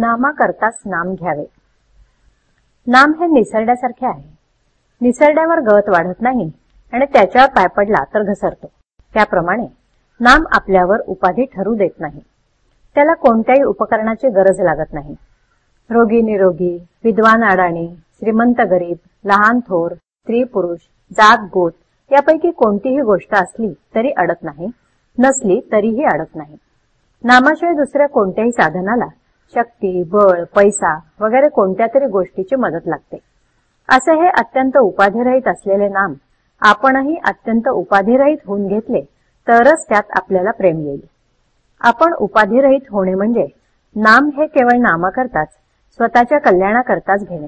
नामाकरताच नाम घ्यावे. नाम हे निसरड्यासारखे आहे. निसरड्यावर गवत वाढत नाही आणि त्याच्यावर पाय पडला तर घसरतो. त्याप्रमाणे नाम आपल्यावर उपाधी ठरू देत नाही. त्याला कोणत्याही उपकरणाची गरज लागत नाही. रोगी निरोगी विद्वान अडाणी श्रीमंत गरीब लहान थोर स्त्री पुरुष जात गोत यापैकी कोणतीही गोष्ट असली तरी अडत नाही नसली तरीही अडत नाही. नामाशिवाय दुसऱ्या कोणत्याही साधनाला शक्ती बळ पैसा वगैरे कोणत्या तरी गोष्टीची मदत लागते. असे हे अत्यंत उपाधिरहित असलेले नाम आपणही अत्यंत उपाधिरहित होऊन घेतले तरच त्यात आपल्याला प्रेम येईल. आपण उपाधिरहित होणे म्हणजे नाम हे केवळ नामाकरताच स्वतःच्या कल्याणाकरताच घेणे.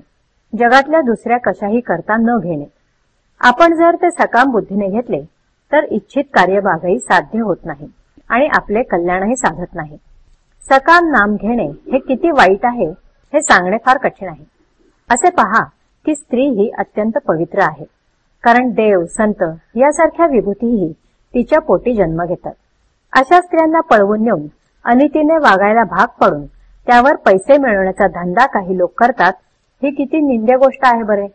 जगातल्या दुसऱ्या कशाही करता न घेणे. आपण जर ते सकाम बुद्धीने घेतले तर इच्छित कार्यभागही साध्य होत नाही आणि आपले कल्याणही साधत नाही. सकाम नाम घेणे हे किती वाईट आहे हे सांगणे फार कठीण आहे. असे पहा की स्त्री ही अत्यंत पवित्र आहे. कारण देव संत यासारख्या विभूतीही तिच्या पोटी जन्म घेतात. अशा स्त्रियांना पळवून नेऊन अनितीने वागायला भाग पडून त्यावर पैसे मिळवण्याचा धंदा काही लोक करतात ही किती निंद्य गोष्ट आहे बरे.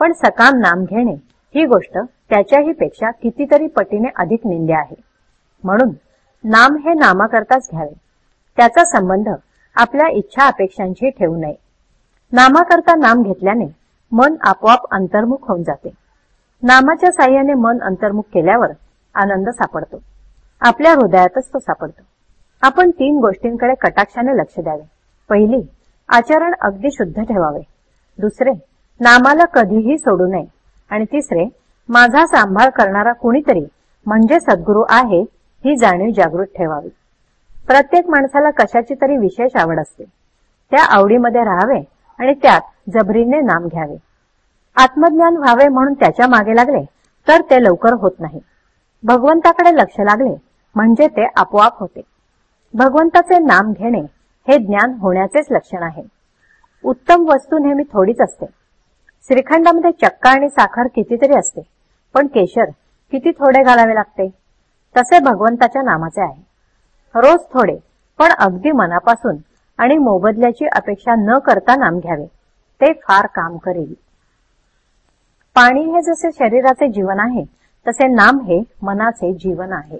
पण सकाम नाम घेणे ही गोष्ट त्याच्याही पेक्षा कितीतरी पटीने अधिक निंद्य आहे. म्हणून नाम हे नामाकरताच घ्यावे. त्याचा संबंध आपल्या इच्छा अपेक्षांशी ठेवू नये. नामाकरता नाम घेतल्याने मन आपोआप अंतर्मुख होऊन जाते. नामाच्या साह्याने मन अंतर्मुख केल्यावर आनंद सापडतो. आपल्या हृदयातच तो सापडतो. आपण तीन गोष्टींकडे कटाक्षाने लक्ष द्यावे. पहिली आचरण अगदी शुद्ध ठेवावे. दुसरे नामाला कधीही सोडू नये. आणि तिसरे माझा सांभाळ करणारा कुणीतरी म्हणजे सद्गुरू आहे ही जाणीव जागृत ठेवावी. प्रत्येक माणसाला कशाची तरी विशेष आवड असते. त्या आवडीमध्ये राहावे आणि त्यात जबरीने नाम घ्यावे. आत्मज्ञान व्हावे म्हणून त्याच्यामागे लागले तर ते लवकर होत नाही. भगवंताकडे लक्ष लागले म्हणजे ते आपोआप होते. भगवंताचे नाम घेणे हे ज्ञान होण्याचेच लक्षण आहे. उत्तम वस्तू नेहमी थोडीच असते. श्रीखंडामध्ये चक्का आणि साखर कितीतरी असते पण केशर किती थोडे घालावे लागते? तसे भगवंताच्या नामाचे आहे. रोज थोडे पण अगदी मनापासून आणि मोबदल्याची अपेक्षा न करता नाम घ्यावे. ते फार काम करेल. पाणी हे जसे शरीराचे जीवन आहे तसे नाम हे मनाचे जीवन आहे.